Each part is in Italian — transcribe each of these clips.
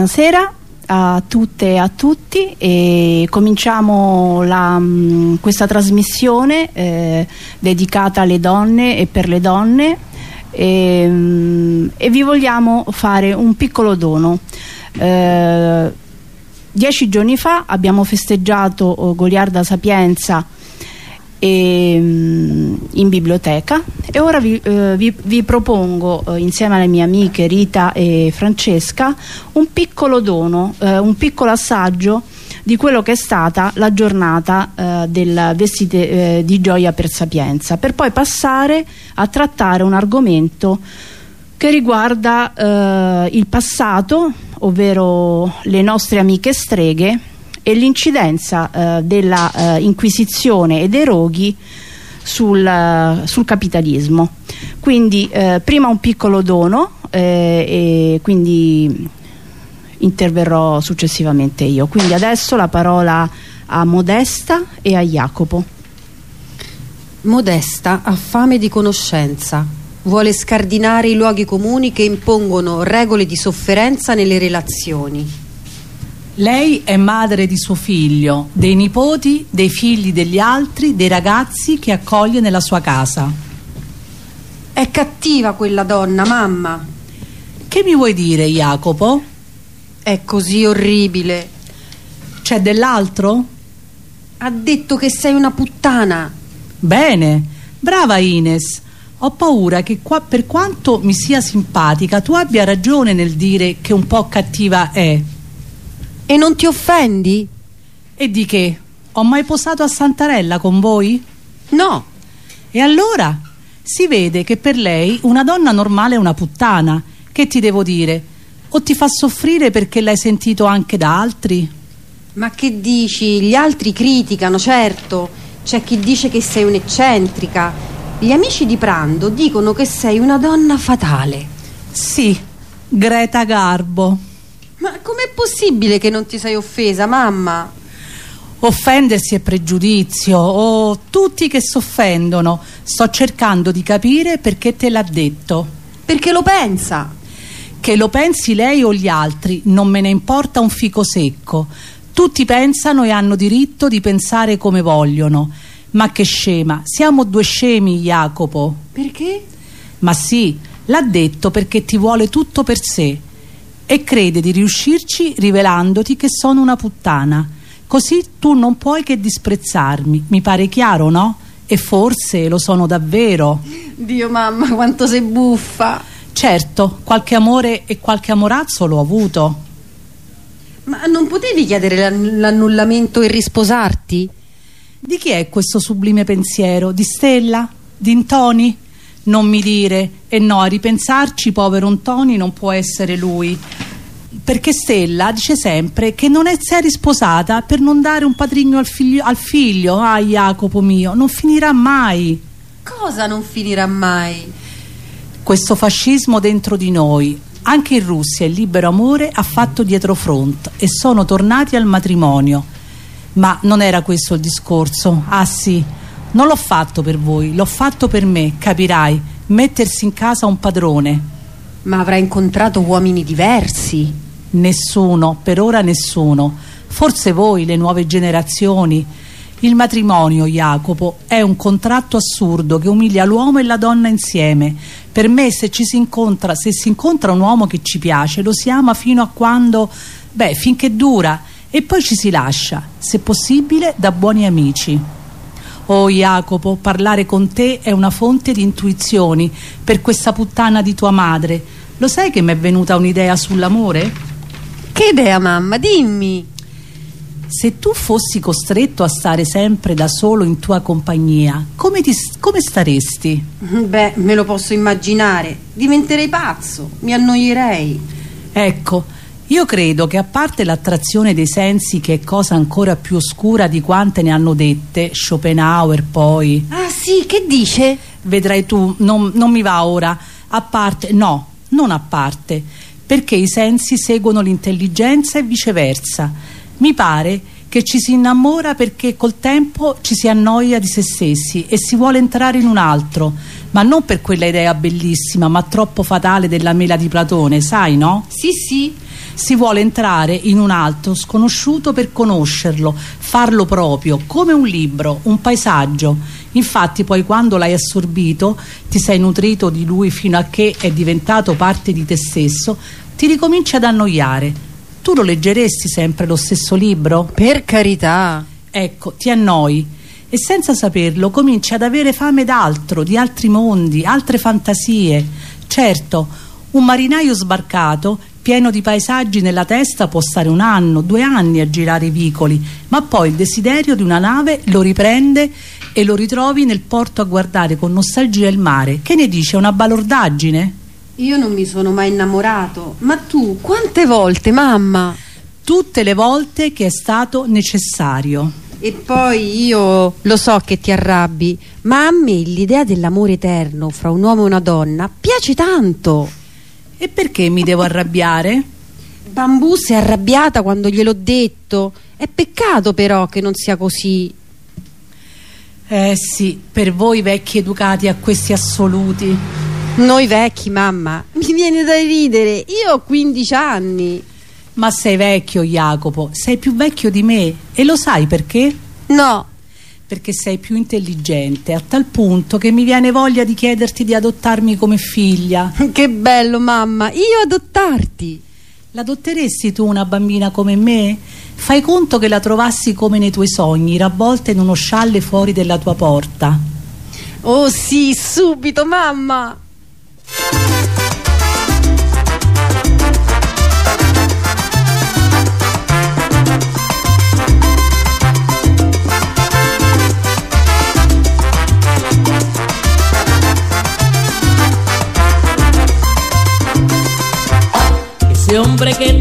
Buonasera a tutte e a tutti e cominciamo la, mh, questa trasmissione eh, dedicata alle donne e per le donne e, mh, e vi vogliamo fare un piccolo dono. Eh, dieci giorni fa abbiamo festeggiato oh, Goliarda Sapienza e, mm, in biblioteca. E ora vi, eh, vi, vi propongo eh, insieme alle mie amiche Rita e Francesca un piccolo dono, eh, un piccolo assaggio di quello che è stata la giornata eh, del Vestite eh, di Gioia per Sapienza per poi passare a trattare un argomento che riguarda eh, il passato ovvero le nostre amiche streghe e l'incidenza eh, della eh, Inquisizione e dei roghi sul, eh, sul capitalismo. Quindi eh, prima un piccolo dono eh, e quindi interverrò successivamente io. Quindi adesso la parola a Modesta e a Jacopo. Modesta ha fame di conoscenza, vuole scardinare i luoghi comuni che impongono regole di sofferenza nelle relazioni lei è madre di suo figlio, dei nipoti, dei figli degli altri, dei ragazzi che accoglie nella sua casa. È cattiva quella donna, mamma. Che mi vuoi dire, Jacopo? È così orribile. C'è dell'altro? Ha detto che sei una puttana. Bene, brava Ines. Ho paura che qua, per quanto mi sia simpatica tu abbia ragione nel dire che un po' cattiva è. E non ti offendi? E di che? Ho mai posato a Santarella con voi? No. E allora? Si vede che per lei una donna normale è una puttana. Che ti devo dire? O ti fa soffrire perché l'hai sentito anche da altri? Ma che dici? Gli altri criticano, certo. C'è chi dice che sei un'eccentrica. Gli amici di Prando dicono che sei una donna fatale. Sì, Greta Garbo. Com'è possibile che non ti sei offesa, mamma? Offendersi è pregiudizio, o oh, tutti che s'offendono. Sto cercando di capire perché te l'ha detto. Perché lo pensa. Che lo pensi lei o gli altri, non me ne importa un fico secco. Tutti pensano e hanno diritto di pensare come vogliono. Ma che scema, siamo due scemi, Jacopo. Perché? Ma sì, l'ha detto perché ti vuole tutto per sé e crede di riuscirci rivelandoti che sono una puttana. Così tu non puoi che disprezzarmi. Mi pare chiaro, no? E forse lo sono davvero. Dio mamma, quanto sei buffa. Certo, qualche amore e qualche amorazzo l'ho avuto. Ma non potevi chiedere l'annullamento e risposarti? Di chi è questo sublime pensiero? Di Stella? Di Intoni? Non mi dire. E no a ripensarci povero Antoni non può essere lui. Perché Stella dice sempre che non è si è risposata per non dare un patrigno al figlio, al figlio ah Jacopo mio non finirà mai. Cosa non finirà mai? questo fascismo dentro di noi. Anche in Russia il libero amore ha fatto dietro front e sono tornati al matrimonio. Ma non era questo il discorso? Ah sì non l'ho fatto per voi, l'ho fatto per me, capirai, mettersi in casa un padrone. Ma avrà incontrato uomini diversi? Nessuno, per ora nessuno. Forse voi, le nuove generazioni. Il matrimonio, Jacopo, è un contratto assurdo che umilia l'uomo e la donna insieme. Per me se ci si incontra, se si incontra un uomo che ci piace, lo si ama fino a quando, beh, finché dura e poi ci si lascia, se possibile da buoni amici. Oh Jacopo, parlare con te è una fonte di intuizioni per questa puttana di tua madre. Lo sai che mi è venuta un'idea sull'amore? Che idea, mamma? Dimmi. Se tu fossi costretto a stare sempre da solo in tua compagnia, come, ti, come staresti? Beh, me lo posso immaginare. Diventerei pazzo, mi annoierei. Ecco, io credo che a parte l'attrazione dei sensi che è cosa ancora più oscura di quante ne hanno dette, Schopenhauer poi... Ah sì, che dice? Vedrai tu, non, non mi va ora. A parte, no, non a parte, perché i sensi seguono l'intelligenza e viceversa. Mi pare che ci si innamora perché col tempo ci si annoia di se stessi e si vuole entrare in un altro, ma non per quella idea bellissima ma troppo fatale della mela di Platone, sai no? Sì, sì si vuole entrare in un altro sconosciuto per conoscerlo, farlo proprio, come un libro, un paesaggio. Infatti poi quando l'hai assorbito, ti sei nutrito di lui fino a che è diventato parte di te stesso, ti ricominci ad annoiare. Tu lo leggeresti sempre lo stesso libro? Per carità. Ecco, ti annoi e senza saperlo cominci ad avere fame d'altro, di altri mondi, altre fantasie. Certo, un marinaio sbarcato pieno di paesaggi nella testa può stare un anno, due anni a girare i vicoli, ma poi il desiderio di una nave lo riprende e lo ritrovi nel porto a guardare con nostalgia il mare. Che ne dice? Una balordaggine? Io non mi sono mai innamorato, ma tu quante volte, mamma? Tutte le volte che è stato necessario. E poi io lo so che ti arrabbi, ma a me l'idea dell'amore eterno fra un uomo e una donna piace tanto. E perché mi devo arrabbiare? Bambù si è arrabbiata quando gliel'ho detto. È peccato però che non sia così. Eh sì, per voi vecchi educati a questi assoluti. Noi vecchi, mamma, mi viene da ridere. Io ho 15 anni. Ma sei vecchio, Jacopo, sei più vecchio di me. E lo sai perché? No, perché sei più intelligente a tal punto che mi viene voglia di chiederti di adottarmi come figlia. Che bello mamma io adottarti. L'adotteresti tu una bambina come me? fai conto che la trovassi come nei tuoi sogni ravvolta in uno scialle fuori della tua porta. Oh sì subito mamma hombre que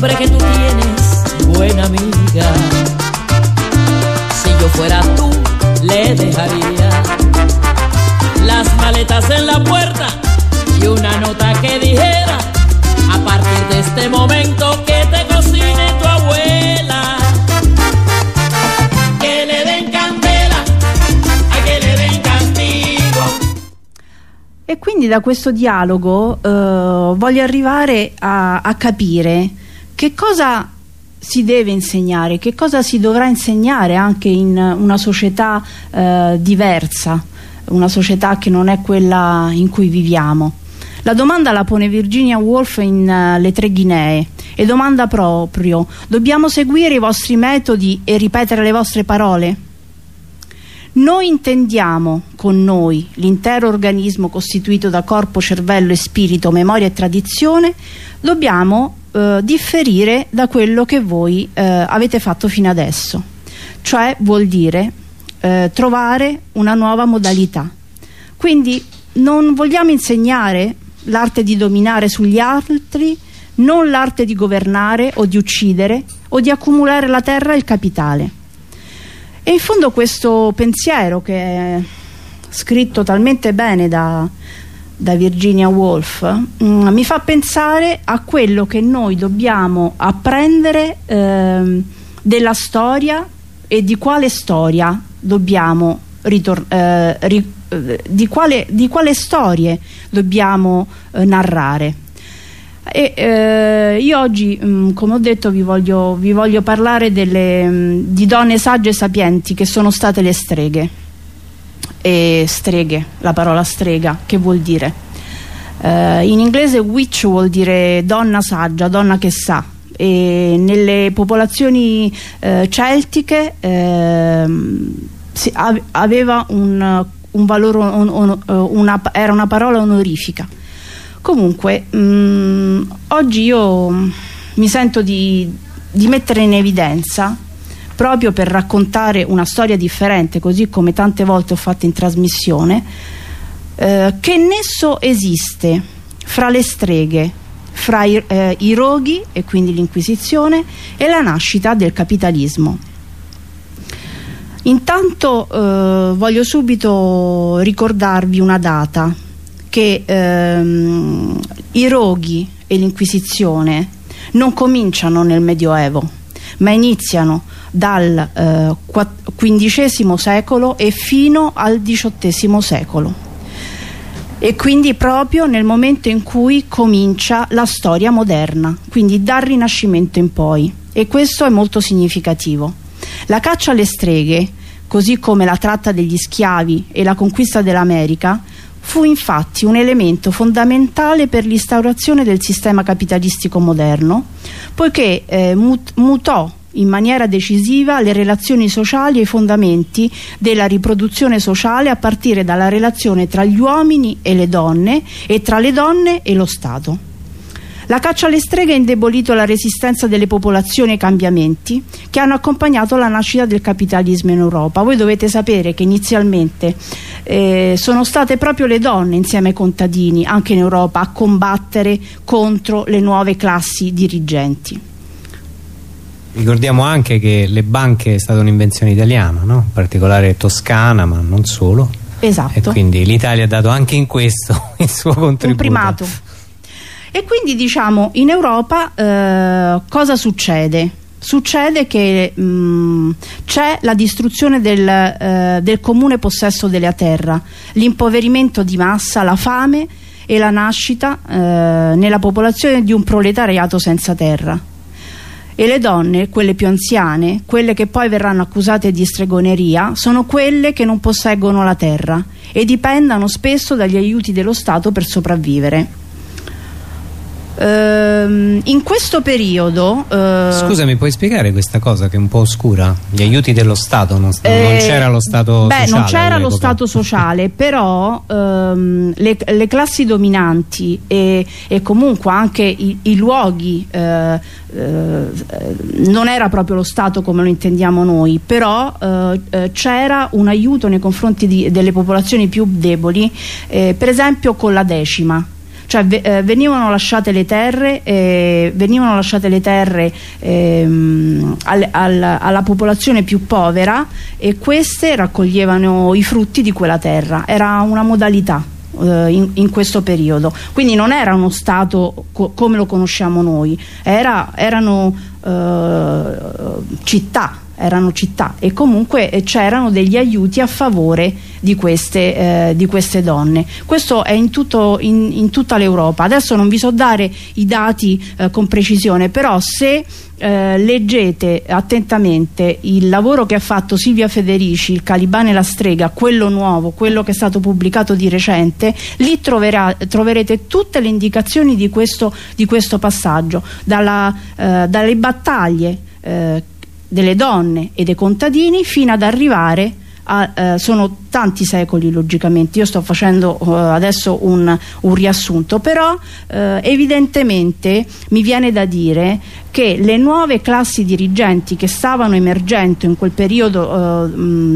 Ese hombre que tú tienes, buena amiga. Si yo fuera tú, le dejaría las maletas en la puerta y una nota que dijera: A partir de este momento que te cocine tu abuela. Que le den candela, a que le den castigo. E quindi da questo dialogo eh, voglio arrivare a, a capire che cosa si deve insegnare, che cosa si dovrà insegnare anche in una società eh, diversa, una società che non è quella in cui viviamo. La domanda la pone Virginia Woolf in eh, Le tre Guinee e domanda proprio: dobbiamo seguire i vostri metodi e ripetere le vostre parole? Noi intendiamo con noi l'intero organismo costituito da corpo, cervello e spirito, memoria e tradizione, dobbiamo eh, differire da quello che voi eh, avete fatto fino adesso. Cioè vuol dire eh, trovare una nuova modalità. Quindi non vogliamo insegnare l'arte di dominare sugli altri, non l'arte di governare o di uccidere o di accumulare la terra e il capitale. E in fondo questo pensiero che è scritto talmente bene da, da Virginia Woolf mm, mi fa pensare a quello che noi dobbiamo apprendere ehm, della storia e di quale storia dobbiamo eh, eh, di, quale, di quale storie dobbiamo eh, narrare e, eh, io oggi, mh, come ho detto, vi voglio, vi voglio parlare delle, mh, di donne sagge e sapienti che sono state le streghe. E streghe, la parola strega, che vuol dire? Eh, in inglese witch vuol dire donna saggia, donna che sa e nelle popolazioni eh, celtiche ehm, si, aveva un, un valore, un, un, una, era una parola onorifica. Comunque, mh, mm, oggi io mi sento di, di mettere in evidenza proprio per raccontare una storia differente, così come tante volte ho fatto in trasmissione, eh, che nesso esiste fra le streghe, fra i, eh, i roghi e quindi l'Inquisizione e la nascita del capitalismo. Intanto eh, voglio subito ricordarvi una data che ehm, i roghi e l'Inquisizione non cominciano nel Medioevo ma iniziano dal eh, XV secolo e fino al XVIII secolo e quindi proprio nel momento in cui comincia la storia moderna, quindi dal Rinascimento in poi e questo è molto significativo. La caccia alle streghe, così come la tratta degli schiavi e la conquista dell'America, fu infatti un elemento fondamentale per l'instaurazione del sistema capitalistico moderno, poiché eh, mut mutò in maniera decisiva le relazioni sociali e i fondamenti della riproduzione sociale a partire dalla relazione tra gli uomini e le donne e tra le donne e lo Stato. La caccia alle streghe ha indebolito la resistenza delle popolazioni ai cambiamenti che hanno accompagnato la nascita del capitalismo in Europa. Voi dovete sapere che inizialmente eh, sono state proprio le donne insieme ai contadini anche in Europa a combattere contro le nuove classi dirigenti. Ricordiamo anche che le banche è stata un'invenzione italiana, no? in particolare toscana, ma non solo. Esatto. E quindi l'Italia ha dato anche in questo il suo contributo. Un primato. E quindi diciamo in Europa eh, cosa succede? Succede che c'è la distruzione del, eh, del comune possesso della terra, l'impoverimento di massa, la fame e la nascita eh, nella popolazione di un proletariato senza terra e le donne, quelle più anziane, quelle che poi verranno accusate di stregoneria, sono quelle che non posseggono la terra e dipendono spesso dagli aiuti dello Stato per sopravvivere. Uh, in questo periodo uh, scusami puoi spiegare questa cosa che è un po' oscura? Gli aiuti dello Stato non, eh, non c'era lo Stato beh, sociale non c'era lo Stato sociale però um, le, le, classi dominanti e, e comunque anche i, i luoghi uh, non era proprio lo Stato come lo intendiamo noi però c'era un aiuto nei confronti di, delle popolazioni più deboli eh, per esempio con la decima cioè eh, venivano lasciate le terre, eh, venivano lasciate le terre ehm, al, al, alla popolazione più povera e queste raccoglievano i frutti di quella terra, era una modalità. Eh, in, in, questo periodo. Quindi non era uno Stato co come lo conosciamo noi. Era, erano eh, città erano città e comunque eh, c'erano degli aiuti a favore di queste, eh, di queste donne. Questo è in, tutto, in, in tutta l'Europa. Adesso non vi so dare i dati eh, con precisione, però se eh, leggete attentamente il lavoro che ha fatto Silvia Federici, il Calibane e la strega, quello nuovo, quello che è stato pubblicato di recente, lì troverà, troverete tutte le indicazioni di questo, di questo passaggio, dalla, eh, dalle battaglie eh, delle donne e dei contadini fino ad arrivare a, eh, sono tanti secoli logicamente. Io sto facendo eh, adesso un, un, riassunto però eh, evidentemente mi viene da dire che le nuove classi dirigenti che stavano emergendo in quel periodo eh,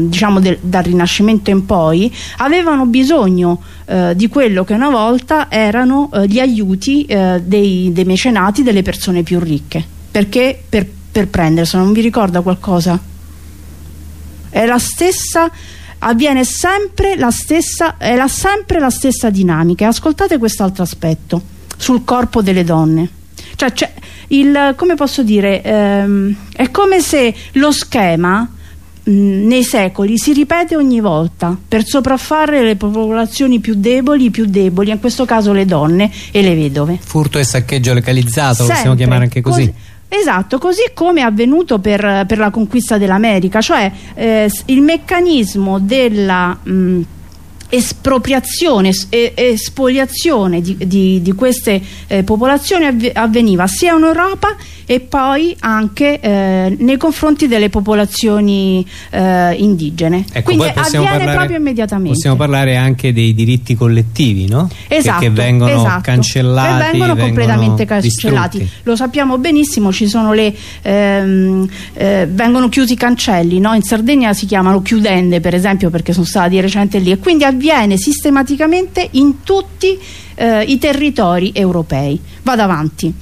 diciamo del, dal rinascimento in poi avevano bisogno eh, di quello che una volta erano eh, gli aiuti dei, dei mecenati delle persone più ricche. Perché? Per per prenderselo, non vi ricorda qualcosa? È la stessa avviene sempre la stessa è la, sempre la stessa dinamica. Ascoltate quest'altro aspetto sul corpo delle donne. Cioè, cioè il, come posso dire ehm, è come se lo schema mh, nei secoli si ripete ogni volta per sopraffare le popolazioni più deboli più deboli in questo caso le donne e le vedove. Furto e saccheggio localizzato sempre, possiamo chiamare anche così, così Esatto, così come è avvenuto per, per la conquista dell'America, cioè eh, il meccanismo della, mh, espropriazione e espoliazione di, di, di queste eh, popolazioni avveniva sia in Europa e poi anche eh, nei confronti delle popolazioni eh, indigene. Ecco, Quindi avviene parlare, proprio immediatamente. Possiamo parlare anche dei diritti collettivi, no? Esatto, che, che vengono esatto, cancellati. Che vengono, vengono completamente cancellati. Distrutti. Lo sappiamo benissimo, ci sono le ehm, eh, vengono chiusi i cancelli, no? In Sardegna si chiamano chiudende, per esempio, perché sono stati di recente lì e quindi avviene sistematicamente in tutti eh, i territori europei. Vado avanti.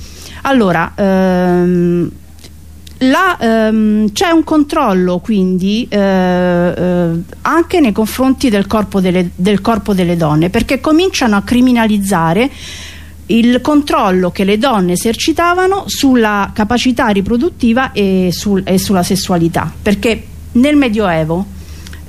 Allora, ehm, ehm, c'è un controllo quindi eh, eh, anche nei confronti del corpo, delle, del corpo delle donne perché cominciano a criminalizzare il controllo che le donne esercitavano sulla capacità riproduttiva e, sul, e sulla sessualità perché nel medioevo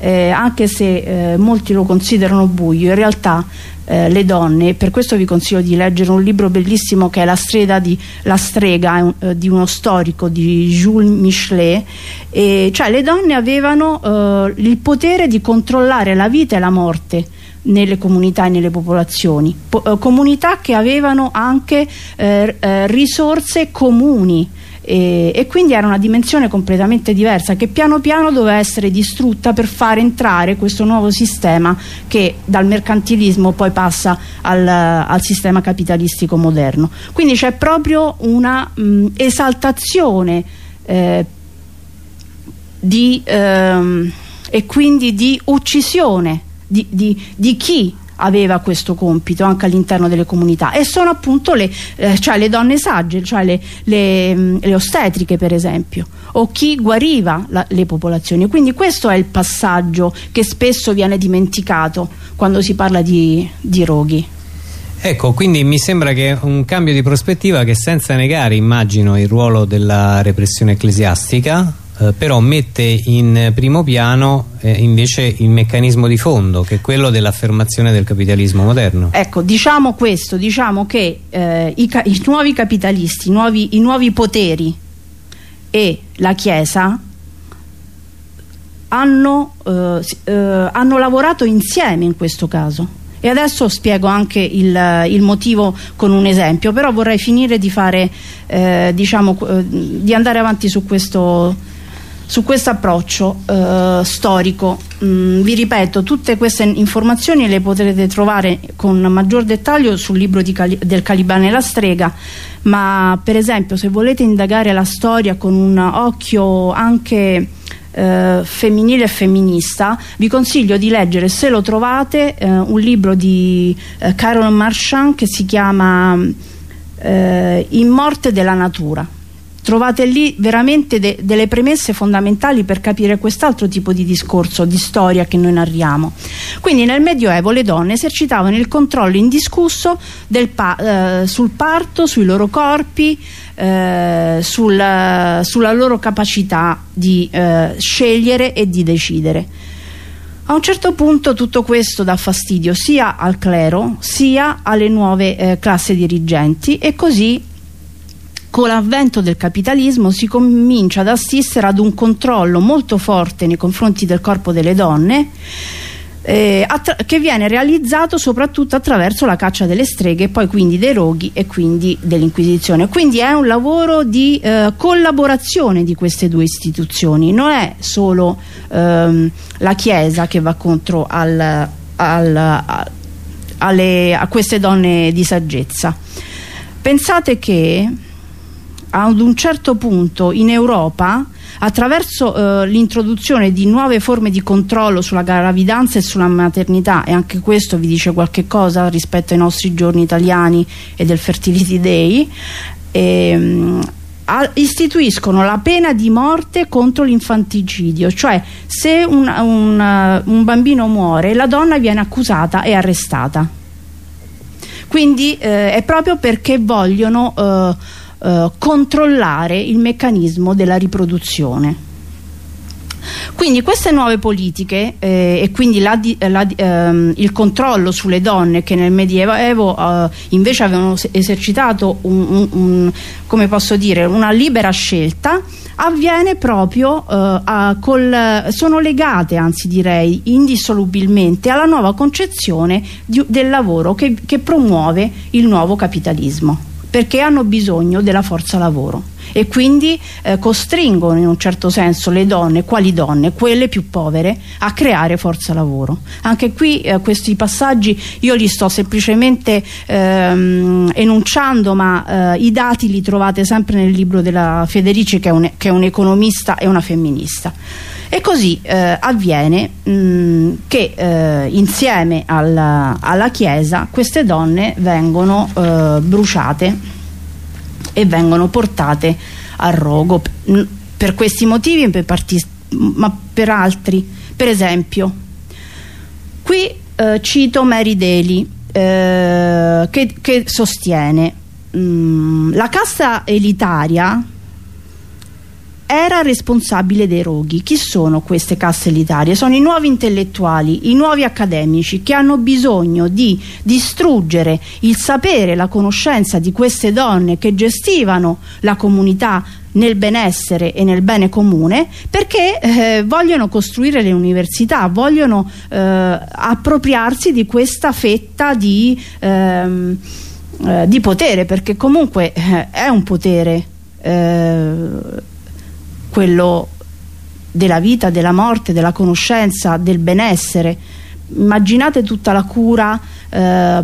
eh, anche se eh, molti lo considerano buio in realtà eh, le donne per questo vi consiglio di leggere un libro bellissimo che è La, di, la strega eh, di uno storico di Jules Michelet e, cioè le donne avevano eh, il potere di controllare la vita e la morte nelle comunità e nelle popolazioni po eh, comunità che avevano anche risorse comuni e, e, quindi era una dimensione completamente diversa che piano piano doveva essere distrutta per far entrare questo nuovo sistema che dal mercantilismo poi passa al, al sistema capitalistico moderno. Quindi c'è proprio una mh, esaltazione eh, di, ehm, e quindi di uccisione di, di, di chi aveva questo compito anche all'interno delle comunità. E sono appunto le, eh, cioè le donne sagge, cioè le, le, mm, le, ostetriche per esempio o chi guariva la, le popolazioni. Quindi questo è il passaggio che spesso viene dimenticato quando si parla di, di roghi. Ecco, quindi mi sembra che un cambio di prospettiva che senza negare, immagino, il ruolo della repressione ecclesiastica, eh, però mette in primo piano eh, invece il meccanismo di fondo che è quello dell'affermazione del capitalismo moderno. Ecco diciamo questo diciamo che eh, i, i, nuovi capitalisti i nuovi, i nuovi poteri e la chiesa hanno, eh, eh, hanno lavorato insieme in questo caso. E adesso spiego anche il, il, motivo con un esempio però vorrei finire di fare diciamo di andare avanti su questo su questo approccio eh, storico. Mm, vi ripeto, tutte queste informazioni le potrete trovare con maggior dettaglio sul libro Cali del Calibane e la strega, ma per esempio se volete indagare la storia con un occhio anche eh, femminile e femminista, vi consiglio di leggere, se lo trovate, eh, un libro di eh, Carol Marchand che si chiama eh, In morte della natura trovate lì veramente de delle premesse fondamentali per capire quest'altro tipo di discorso, di storia che noi narriamo. Quindi nel Medioevo le donne esercitavano il controllo indiscusso pa eh, sul parto, sui loro corpi, eh, sul, sulla loro capacità di eh, scegliere e di decidere. A un certo punto tutto questo dà fastidio sia al clero sia alle nuove eh, classi dirigenti e così con l'avvento del capitalismo si comincia ad assistere ad un controllo molto forte nei confronti del corpo delle donne eh, che viene realizzato soprattutto attraverso la caccia delle streghe poi quindi dei roghi e quindi dell'inquisizione. Quindi è un lavoro di eh, collaborazione di queste due istituzioni non è solo ehm, la chiesa che va contro al, al, a, alle, a queste donne di saggezza. Pensate che ad un certo punto in Europa attraverso eh, l'introduzione di nuove forme di controllo sulla gravidanza e sulla maternità e anche questo vi dice qualche cosa rispetto ai nostri giorni italiani e del Fertility Day ehm, istituiscono la pena di morte contro l'infanticidio cioè se un, un, un, bambino muore la donna viene accusata e arrestata. Quindi eh, è proprio perché vogliono eh, eh, controllare il meccanismo della riproduzione. Quindi queste nuove politiche eh, e quindi la, la, ehm, il controllo sulle donne che nel Medioevo eh, invece avevano esercitato un, un, un, dire, una libera scelta avviene proprio eh, a, col, sono legate anzi direi indissolubilmente alla nuova concezione di, del lavoro che, che promuove il nuovo capitalismo perché hanno bisogno della forza lavoro e quindi eh, costringono in un certo senso le donne, quali donne? Quelle più povere a creare forza lavoro. Anche qui eh, questi passaggi io li sto semplicemente ehm, enunciando ma eh, i dati li trovate sempre nel libro della Federici che è un, che è un e una femminista. E così eh, avviene mh, che eh, insieme alla, alla, Chiesa queste donne vengono eh, bruciate e vengono portate a rogo. Per questi motivi per ma per altri. Per esempio qui eh, cito Mary Daly eh, che, che, sostiene mh, la casta elitaria era responsabile dei roghi. Chi sono queste casse elitarie? Sono i nuovi intellettuali, i nuovi accademici che hanno bisogno di distruggere il sapere, la conoscenza di queste donne che gestivano la comunità nel benessere e nel bene comune perché eh, vogliono costruire le università, vogliono eh, appropriarsi di questa fetta di, ehm, eh, di potere perché comunque eh, è un potere eh, quello della vita, della morte, della conoscenza, del benessere. Immaginate tutta la cura eh,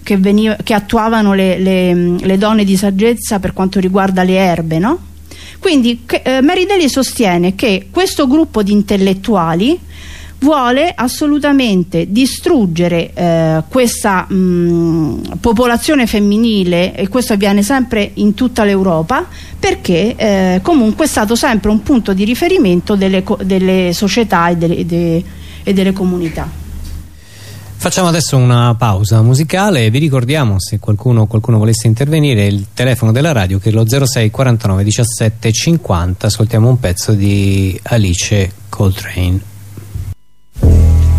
che, veniva, che, attuavano le, le, le, donne di saggezza per quanto riguarda le erbe, no? Quindi eh, Mary Daly sostiene che questo gruppo di intellettuali vuole assolutamente distruggere eh, questa mh, popolazione femminile e questo avviene sempre in tutta l'Europa perché eh, comunque è stato sempre un punto di riferimento delle, delle società e delle, de, e delle comunità. Facciamo adesso una pausa musicale vi ricordiamo se qualcuno, qualcuno, volesse intervenire il telefono della radio che è lo 06 49 17 50 ascoltiamo un pezzo di Alice Coltrane quindi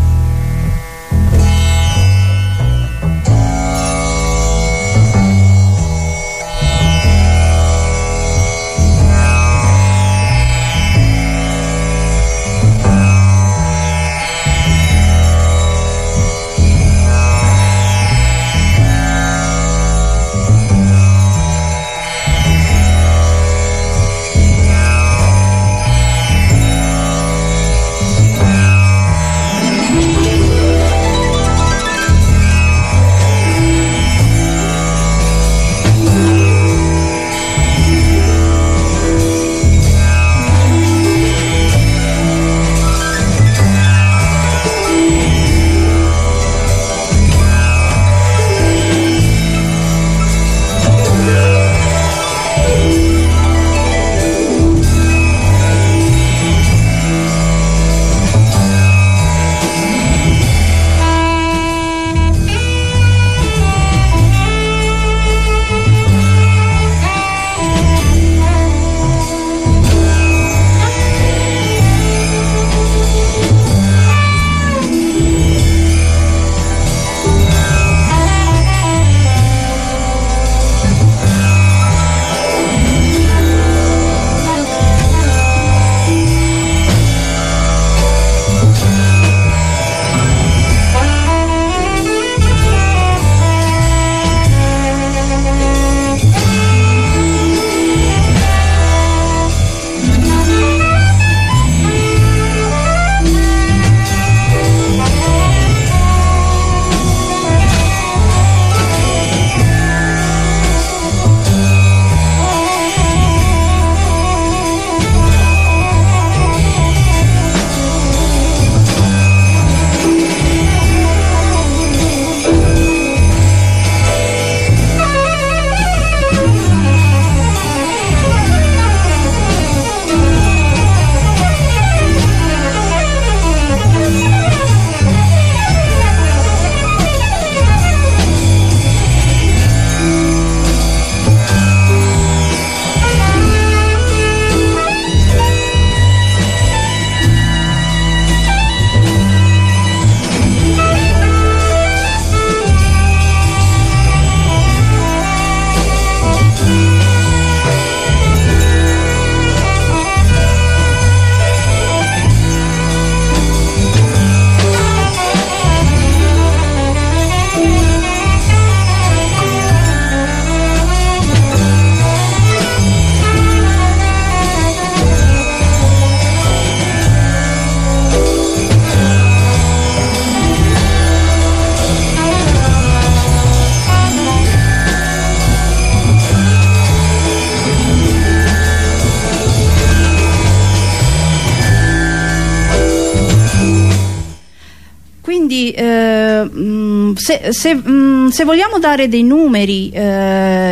se, se, mh, se, vogliamo dare dei numeri eh,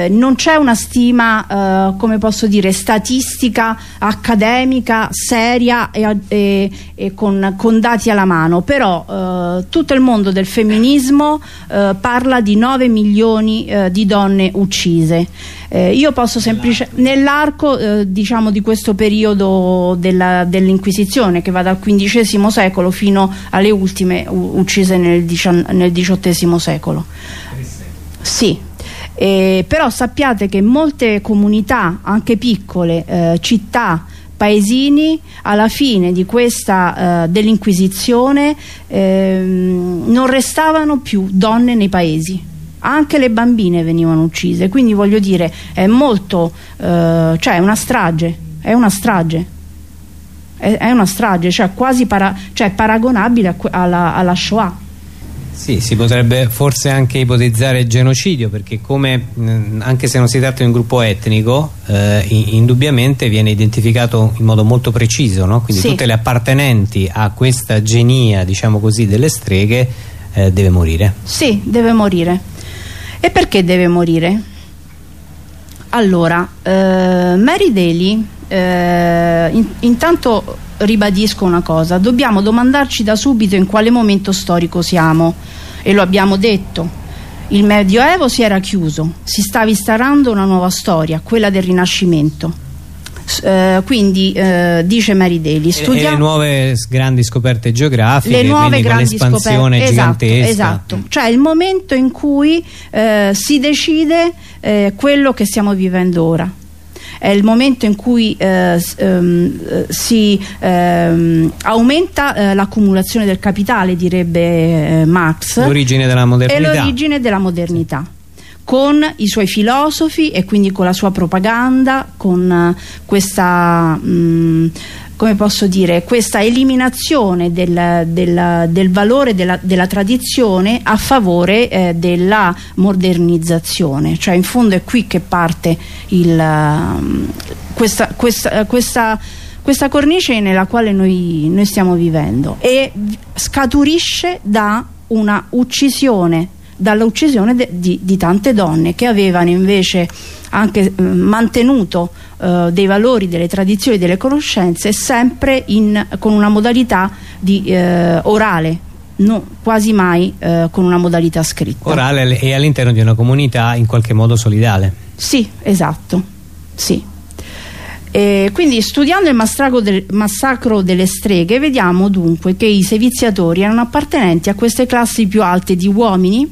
non c'è una stima eh, come posso dire statistica accademica seria e, e, e con, con, dati alla mano. Però eh, tutto il mondo del femminismo eh, parla di 9 milioni eh, di donne uccise. Io posso semplicemente nell'arco diciamo di questo periodo dell'Inquisizione che va dal XV secolo fino alle ultime uccise nel, nel XVIII secolo. Sì, eh, però sappiate che molte comunità, anche piccole, eh, città, paesini, alla fine di questa eh, dell'Inquisizione ehm, non restavano più donne nei paesi. Anche le bambine venivano uccise. Quindi voglio dire è molto eh, cioè è una strage è una strage. È, una strage, cioè quasi para, cioè paragonabile alla, alla Shoah. Sì, si potrebbe forse anche ipotizzare genocidio perché come anche se non si tratta di un gruppo etnico eh, indubbiamente viene identificato in modo molto preciso no? quindi sì. tutte le appartenenti a questa genia diciamo così delle streghe eh, deve morire sì, deve morire e perché deve morire? allora, eh, Mary Daly eh, in, intanto ribadisco una cosa, dobbiamo domandarci da subito in quale momento storico siamo e lo abbiamo detto. Il Medioevo si era chiuso, si stava instaurando una nuova storia, quella del Rinascimento. Uh, quindi uh, dice Mary Daly studia... e, le nuove grandi scoperte geografiche le nuove grandi l'espansione esatto, esatto, cioè il momento in cui uh, si decide quello che stiamo vivendo ora è il momento in cui eh, ehm, eh, si ehm, aumenta eh, l'accumulazione del capitale direbbe eh, Marx. L'origine della modernità. È l'origine della modernità. Con i suoi filosofi e quindi con la sua propaganda, con eh, questa mh, come posso dire, questa eliminazione del, del, del valore della, della, tradizione a favore eh, della modernizzazione, cioè in fondo è qui che parte il, um, questa, questa, questa, questa, cornice nella quale noi, noi stiamo vivendo. E scaturisce da una uccisione dall'uccisione di, di, tante donne che avevano invece anche eh, mantenuto eh, dei valori, delle tradizioni, delle conoscenze sempre in, con una modalità di, eh, orale No, quasi mai eh, con una modalità scritta. Orale e all'interno di una comunità in qualche modo solidale. Sì, esatto. Sì. E quindi studiando il del, massacro delle streghe vediamo dunque che i seviziatori erano appartenenti a queste classi più alte di uomini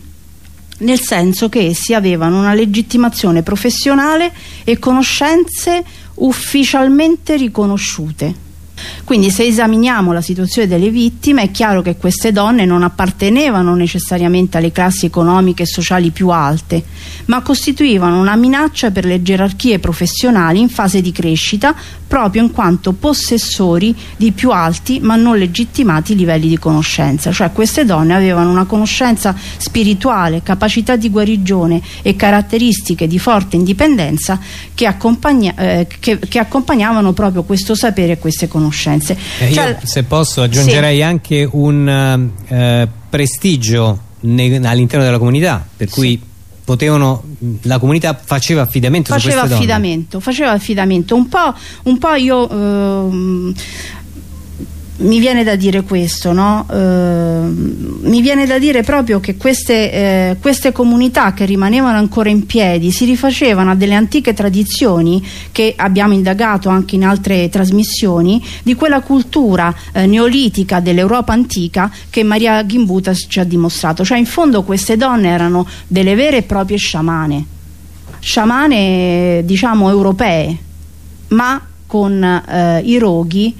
nel senso che essi avevano una legittimazione professionale e conoscenze ufficialmente riconosciute. Quindi se esaminiamo la situazione delle vittime è chiaro che queste donne non appartenevano necessariamente alle classi economiche e sociali più alte, ma costituivano una minaccia per le gerarchie professionali in fase di crescita proprio in quanto possessori di più alti ma non legittimati livelli di conoscenza, cioè queste donne avevano una conoscenza spirituale, capacità di guarigione e caratteristiche di forte indipendenza che, accompagna eh, che, che accompagnavano proprio questo sapere e queste conoscenze. Eh, cioè, io, se posso aggiungerei sì. anche un eh, prestigio all'interno della comunità, per cui potevano la comunità faceva affidamento faceva affidamento, faceva affidamento. Un po', un po io eh, mi viene da dire questo, no? eh, mi viene da dire proprio che queste, eh, queste, comunità che rimanevano ancora in piedi si rifacevano a delle antiche tradizioni che abbiamo indagato anche in altre trasmissioni di quella cultura eh, neolitica dell'Europa antica che Maria Gimbutas ci ha dimostrato, cioè in fondo queste donne erano delle vere e proprie sciamane, sciamane diciamo europee, ma con eh, i roghi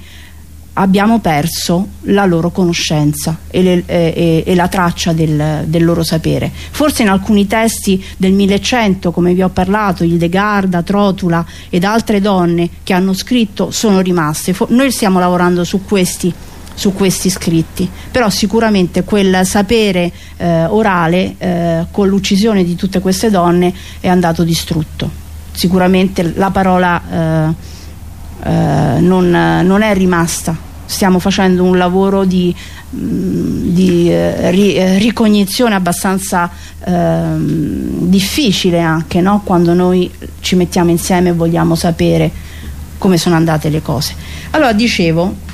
abbiamo perso la loro conoscenza e, le, e, e la traccia del, del, loro sapere. Forse in alcuni testi del 1100, come vi ho parlato, Hildegarda, Trotula ed altre donne che hanno scritto sono rimaste. Noi stiamo lavorando su questi, su questi scritti, però sicuramente quel sapere eh, orale eh, con l'uccisione di tutte queste donne è andato distrutto. Sicuramente la parola... Eh, eh, non, non, è rimasta stiamo facendo un lavoro di, mh, di eh, ri, eh, ricognizione abbastanza ehm, difficile anche no? quando noi ci mettiamo insieme e vogliamo sapere come sono andate le cose allora dicevo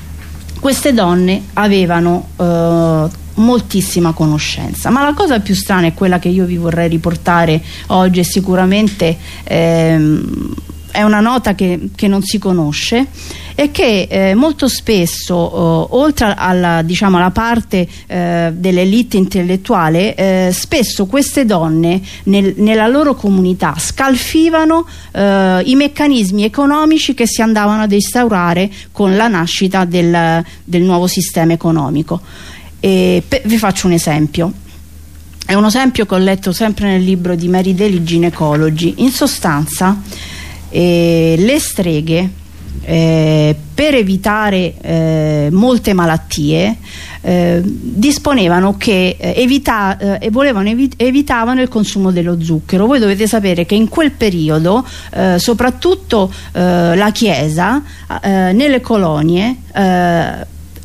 queste donne avevano eh, moltissima conoscenza ma la cosa più strana è quella che io vi vorrei riportare oggi e sicuramente ehm, è una nota che, che, non si conosce e che eh, molto spesso eh, oltre alla, diciamo, alla parte eh, dell'elite intellettuale eh, spesso queste donne nel, nella loro comunità scalfivano eh, i meccanismi economici che si andavano ad instaurare con la nascita del, del nuovo sistema economico. E vi faccio un esempio. È un esempio che ho letto sempre nel libro di Mary Daly Gynecology in sostanza eh, le streghe eh, per evitare eh, molte malattie eh, disponevano che eh, evita, eh, volevano evi evitavano il consumo dello zucchero. Voi dovete sapere che in quel periodo eh, soprattutto la chiesa nelle colonie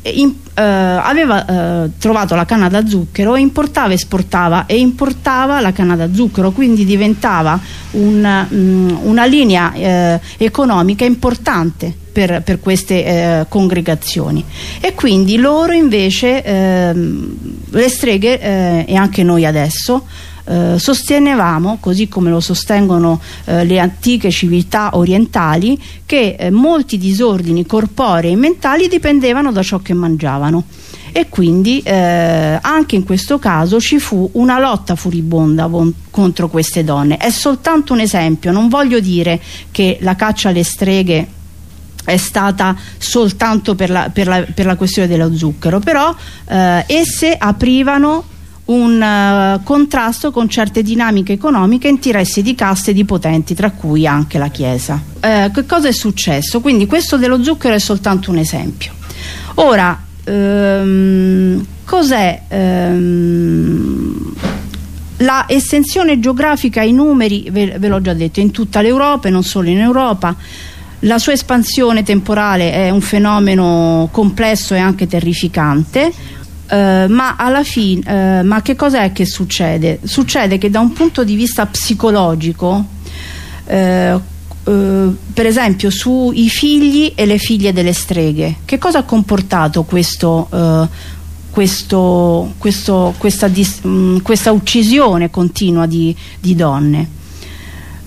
in, eh, aveva eh, trovato la canna da zucchero importava, esportava e importava la canna da zucchero quindi diventava un, mm, una linea eh, economica importante per, per queste eh, congregazioni. E quindi loro invece ehm, le streghe eh, e anche noi adesso eh, sostenevamo, così come lo sostengono eh, le antiche civiltà orientali, che eh, molti disordini corporei e mentali dipendevano da ciò che mangiavano e quindi eh, anche in questo caso ci fu una lotta furibonda contro queste donne. È soltanto un esempio, non voglio dire che la caccia alle streghe è stata soltanto per la, per la, per la questione dello zucchero, però eh, esse aprivano un uh, contrasto con certe dinamiche economiche e interessi di caste di potenti, tra cui anche la Chiesa. Eh, che cosa è successo? Quindi questo dello zucchero è soltanto un esempio. Ora, ehm, cos'è ehm, la estensione geografica, i numeri, ve, ve l'ho già detto, in tutta l'Europa e non solo in Europa, la sua espansione temporale è un fenomeno complesso e anche terrificante Uh, ma alla fine, uh, ma che cosa è che succede? Succede che da un punto di vista psicologico, uh, per esempio sui figli e le figlie delle streghe, che cosa ha comportato questo, questo, questo, questa, mh, mm, questa, uccisione continua di, di donne?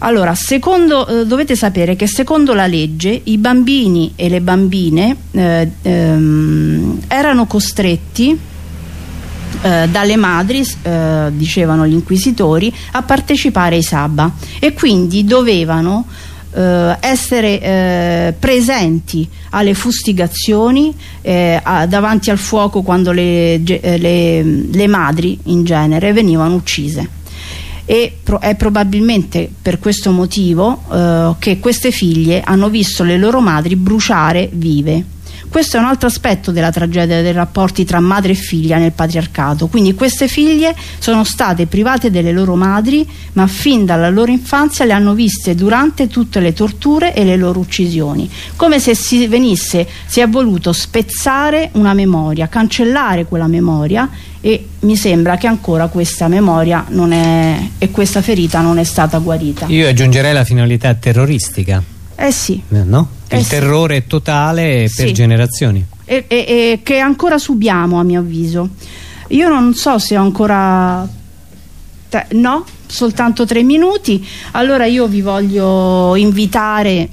Allora, secondo, dovete sapere che secondo la legge i bambini e le bambine eh, ehm, erano costretti eh, dalle madri, eh, dicevano gli inquisitori, a partecipare ai sabba e quindi dovevano eh, essere eh, presenti alle fustigazioni eh, a, davanti al fuoco quando le, eh, le, le madri in genere venivano uccise e pro è probabilmente per questo motivo eh, che queste figlie hanno visto le loro madri bruciare vive questo è un altro aspetto della tragedia dei rapporti tra madre e figlia nel patriarcato. Quindi queste figlie sono state private delle loro madri, ma fin dalla loro infanzia le hanno viste durante tutte le torture e le loro uccisioni. Come se si venisse, si è voluto spezzare una memoria, cancellare quella memoria e mi sembra che ancora questa memoria è, e questa ferita non è stata guarita. Io aggiungerei la finalità terroristica. Eh sì. Eh, no? il eh terrore sì. totale per sì. generazioni. E, e, e, che ancora subiamo a mio avviso. Io non so se ho ancora... no, soltanto tre minuti. Allora io vi voglio invitare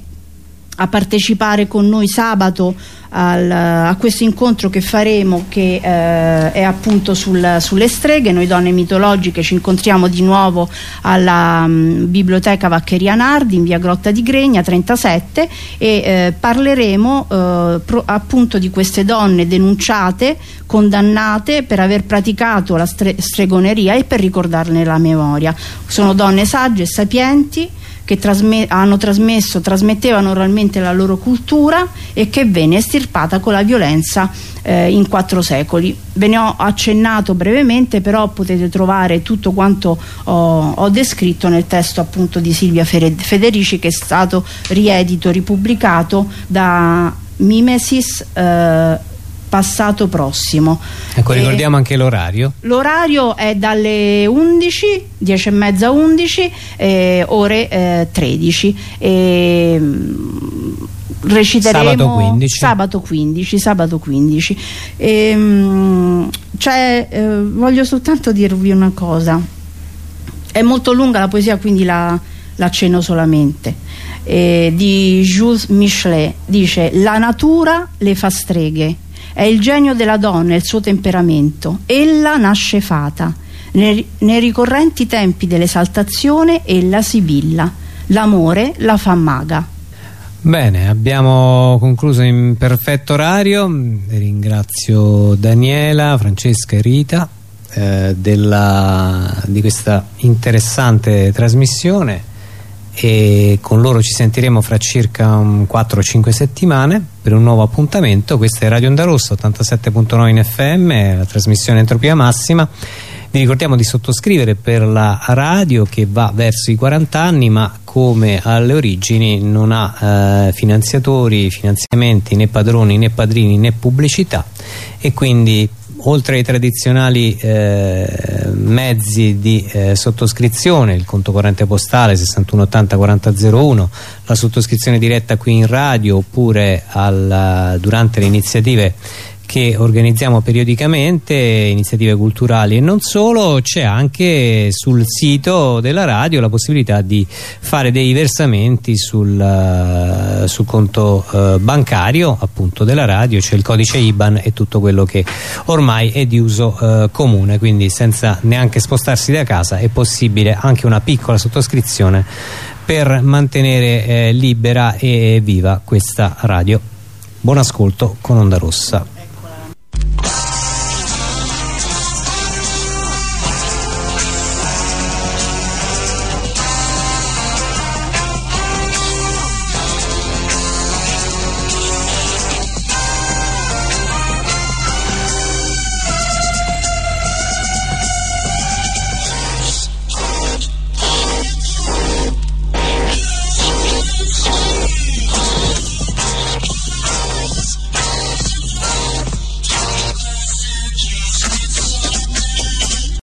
a partecipare con noi sabato al, a questo incontro che faremo che eh, è appunto sul, sulle streghe. Noi donne mitologiche ci incontriamo di nuovo alla um, biblioteca Vaccheria Nardi in via Grotta di Gregna 37 e eh, parleremo eh, pro, appunto di queste donne denunciate condannate per aver praticato la stregoneria e per ricordarne la memoria. Sono donne sagge sapienti che trasme hanno trasmesso, trasmettevano oralmente la loro cultura e che venne estirpata con la violenza eh, in quattro secoli. Ve ne ho accennato brevemente, però potete trovare tutto quanto ho, ho descritto nel testo appunto di Silvia Federici che è stato riedito, ripubblicato da Mimesis eh, passato prossimo. Ecco, ricordiamo anche l'orario. L'orario è dalle 11, 10 e mezza 11, eh, ore eh, 13. E, mm, reciteremo sabato 15 sabato 15, sabato 15. E, cioè, voglio soltanto dirvi una cosa è molto lunga la poesia quindi la, l'accenno solamente eh, di Jules Michelet dice la natura le fa streghe è il genio della donna, il suo temperamento. Ella nasce fata. Nei, nei ricorrenti tempi dell'esaltazione ella sibilla. L'amore la fa maga. Bene, abbiamo concluso in perfetto orario, ringrazio Daniela, Francesca e Rita eh, della, di questa interessante trasmissione e con loro ci sentiremo fra circa 4-5 settimane per un nuovo appuntamento. Questa è Radio Onda Rossa 87.9 in FM la trasmissione Entropia Massima. Vi ricordiamo di sottoscrivere per la radio che va verso i 40 anni ma come alle origini non ha eh, finanziatori, finanziamenti né padroni né padrini né pubblicità. E quindi oltre ai tradizionali eh, mezzi di eh, sottoscrizione, il conto corrente postale 6180 4001, la sottoscrizione diretta qui in radio oppure al, durante le iniziative che organizziamo periodicamente, iniziative culturali e non solo, c'è anche sul sito della radio la possibilità di fare dei versamenti sul, uh, sul conto uh, bancario appunto della radio, c'è il codice IBAN e tutto quello che ormai è di uso uh, comune, quindi senza neanche spostarsi da casa è possibile anche una piccola sottoscrizione per mantenere eh, libera e viva questa radio. Buon ascolto con Onda Rossa.